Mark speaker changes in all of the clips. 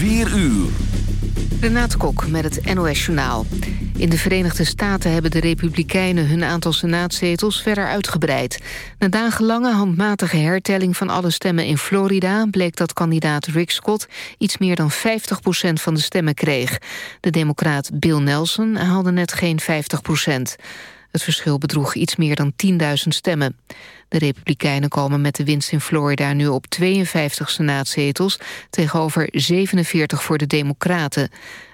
Speaker 1: 4 uur.
Speaker 2: Renate Kok met het NOS Journaal. In de Verenigde Staten hebben de Republikeinen hun aantal senaatzetels verder uitgebreid. Na dagenlange handmatige hertelling van alle stemmen in Florida... bleek dat kandidaat Rick Scott iets meer dan 50% van de stemmen kreeg. De democraat Bill Nelson haalde net geen 50% Het verschil bedroeg iets meer dan 10.000 stemmen. De Republikeinen komen met de winst in Florida nu op 52 senaatzetels... tegenover 47 voor de Democraten.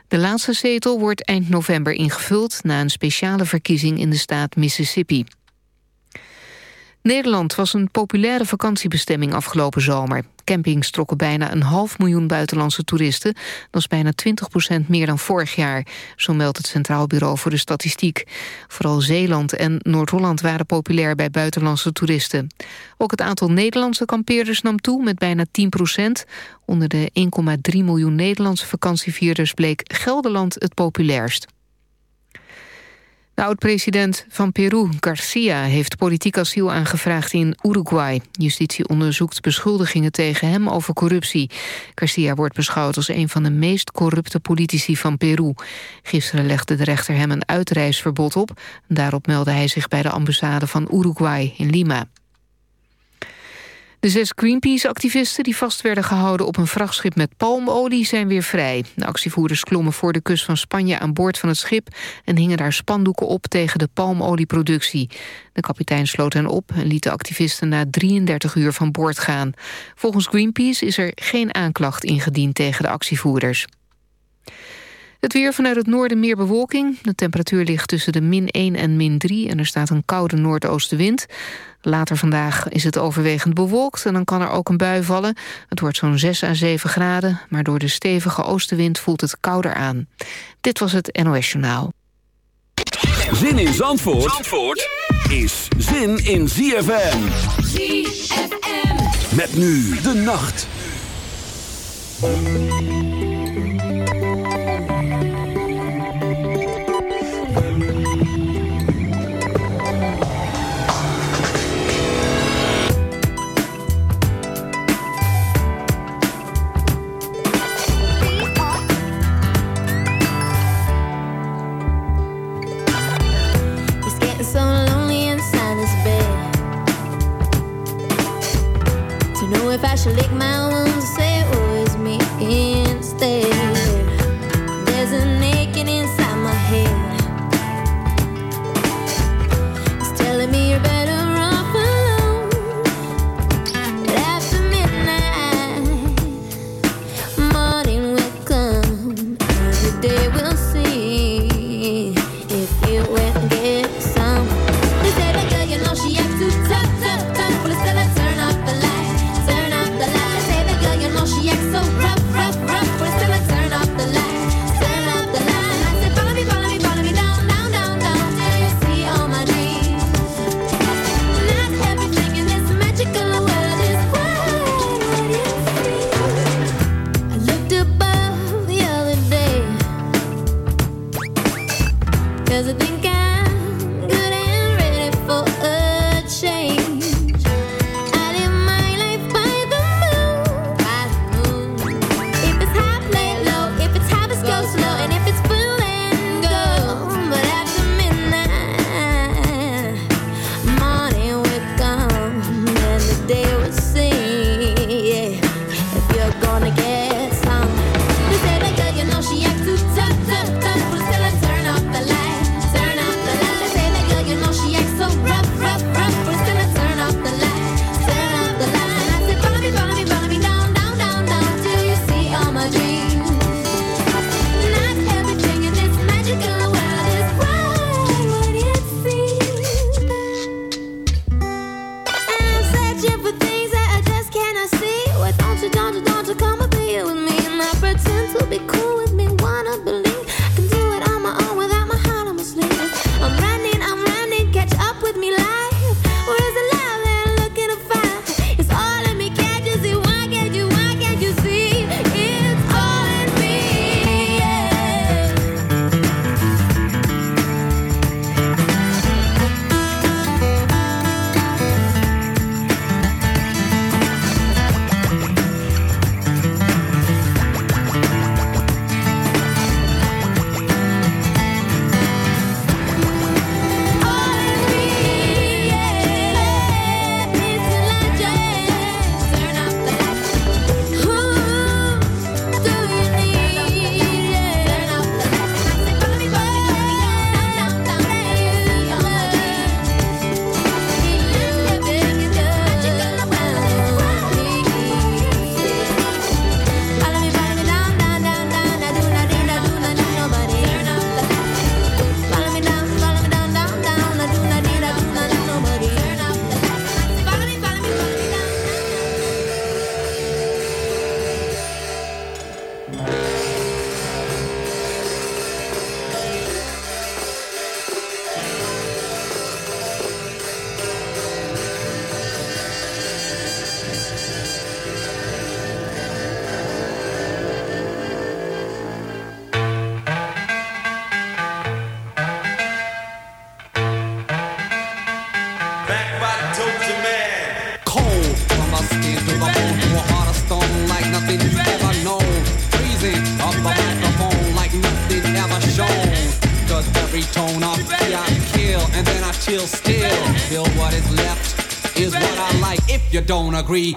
Speaker 2: De laatste zetel wordt eind november ingevuld... na een speciale verkiezing in de staat Mississippi. Nederland was een populaire vakantiebestemming afgelopen zomer. Campings trokken bijna een half miljoen buitenlandse toeristen. Dat is bijna 20 procent meer dan vorig jaar. Zo meldt het Centraal Bureau voor de Statistiek. Vooral Zeeland en Noord-Holland waren populair bij buitenlandse toeristen. Ook het aantal Nederlandse kampeerders nam toe met bijna 10 procent. Onder de 1,3 miljoen Nederlandse vakantievierders bleek Gelderland het populairst. De oud-president van Peru, Garcia, heeft politiek asiel aangevraagd in Uruguay. Justitie onderzoekt beschuldigingen tegen hem over corruptie. Garcia wordt beschouwd als een van de meest corrupte politici van Peru. Gisteren legde de rechter hem een uitreisverbod op. Daarop meldde hij zich bij de ambassade van Uruguay in Lima. De zes Greenpeace-activisten die vast werden gehouden op een vrachtschip met palmolie zijn weer vrij. De actievoerders klommen voor de kust van Spanje aan boord van het schip en hingen daar spandoeken op tegen de palmolieproductie. De kapitein sloot hen op en liet de activisten na 33 uur van boord gaan. Volgens Greenpeace is er geen aanklacht ingediend tegen de actievoerders. Het weer vanuit het noorden meer bewolking. De temperatuur ligt tussen de min 1 en min 3 en er staat een koude noordoostenwind. Later vandaag is het overwegend bewolkt en dan kan er ook een bui vallen. Het wordt zo'n 6 à 7 graden, maar door de stevige oostenwind voelt het kouder aan. Dit was het NOS Journaal.
Speaker 1: Zin in Zandvoort, Zandvoort is zin in ZFM. ZFM. Met nu de nacht.
Speaker 3: If I should lick my
Speaker 4: don't agree.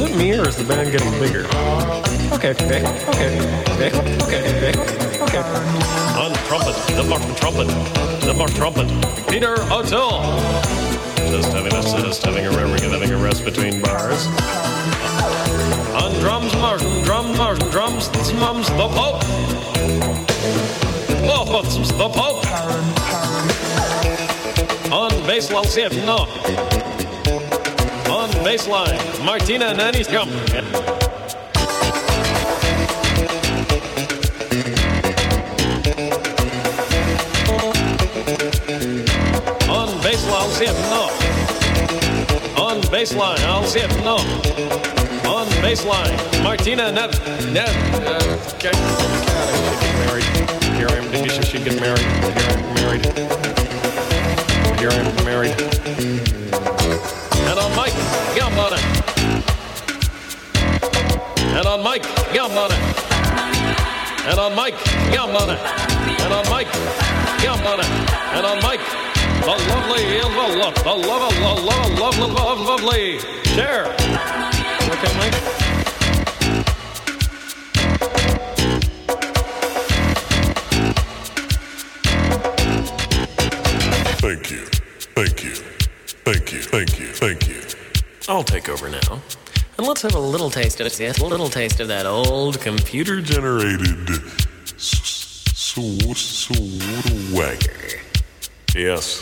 Speaker 5: Is it me or is the
Speaker 6: band
Speaker 5: getting bigger? Okay, okay, okay, okay, okay, okay. okay.
Speaker 7: On trumpet, the Martin trumpet, the Martin trumpet, Peter O'Toole. Just having a just having a having a rest between bars. On drums, Martin, drums, Martin, drums, mums, the Pope. Oh, the Pope. On bass, I'll see if No baseline. Martina Nani's coming. On baseline, I'll see it. No. On baseline, I'll see it. No. On baseline, Martina Nev, Nev. Okay. Here I am. Denise should get married. Here I am married. Here I am married on it. And on Mike,
Speaker 8: yum on it. And on Mike, yum on it. And on Mike, yum on it. And on Mike, the lovely, the lovely, the lovely, the lovely, love, love, lovely. Share. Okay, Mike.
Speaker 9: Thank you. Thank you.
Speaker 5: I'll take over now. And let's have a little taste of it. A little taste of that old computer.
Speaker 9: Generated s-.
Speaker 8: Yes.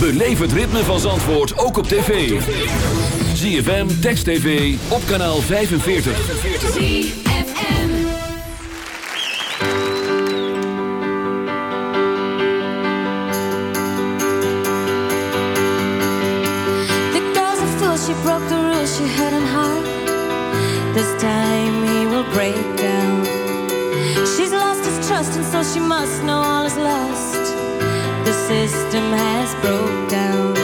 Speaker 1: Beleef ritme van Zandvoort ook op tv. ZFM, Text TV, op kanaal 45.
Speaker 6: ZFM The girl's she broke the rules, she had an heart. This time he will break down. She's lost his trust and so she must know all is lost. the system has broke down.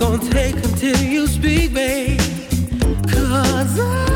Speaker 10: gonna take until you
Speaker 11: speak, babe. Cause
Speaker 8: I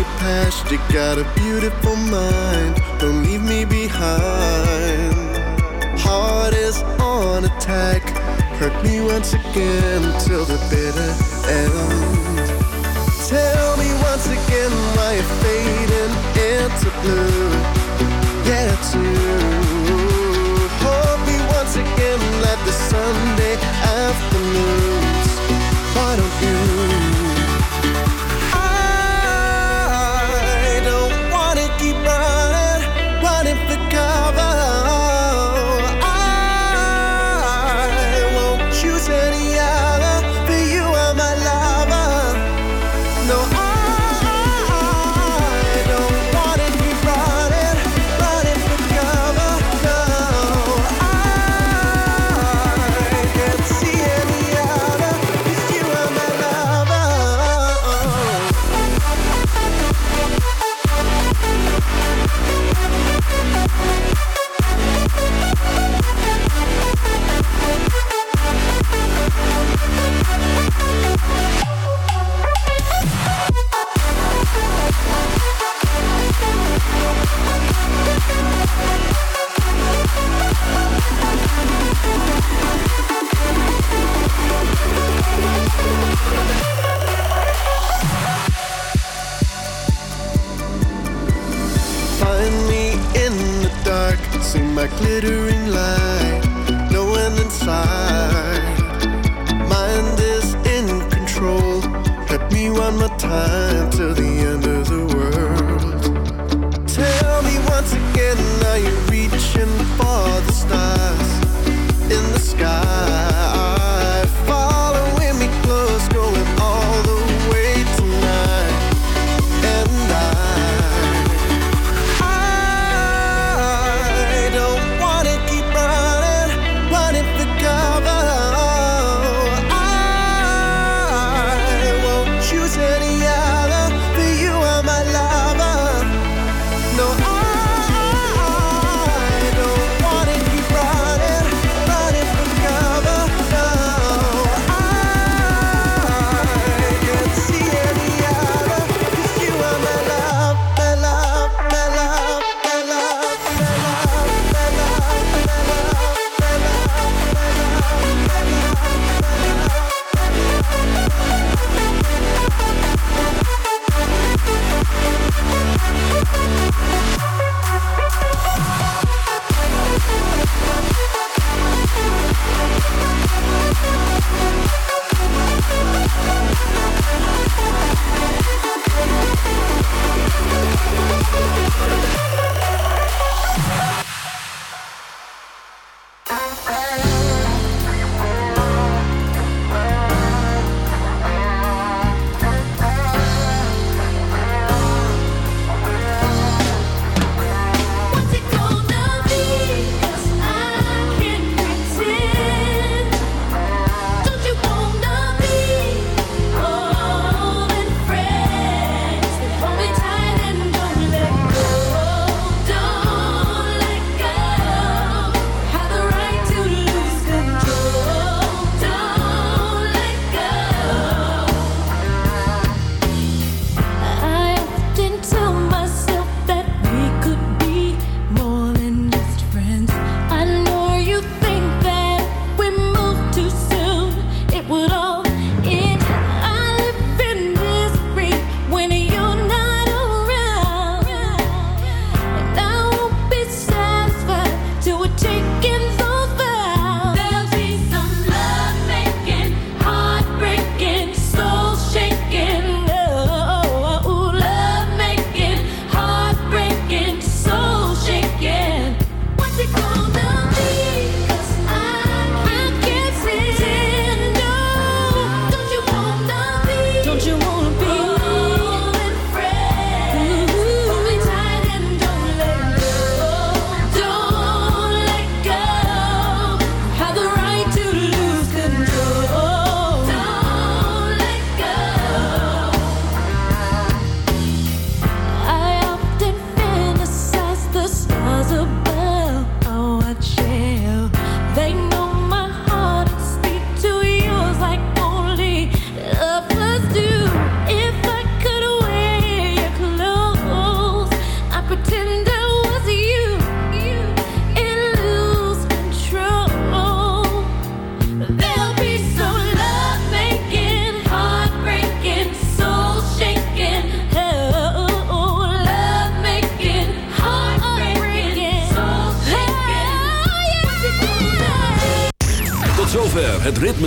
Speaker 8: your past. You got a beautiful mind. Don't leave me behind. Heart is on attack. Hurt me once again till the bitter end. Tell me once again why you're fading into blue. Yeah, it's you.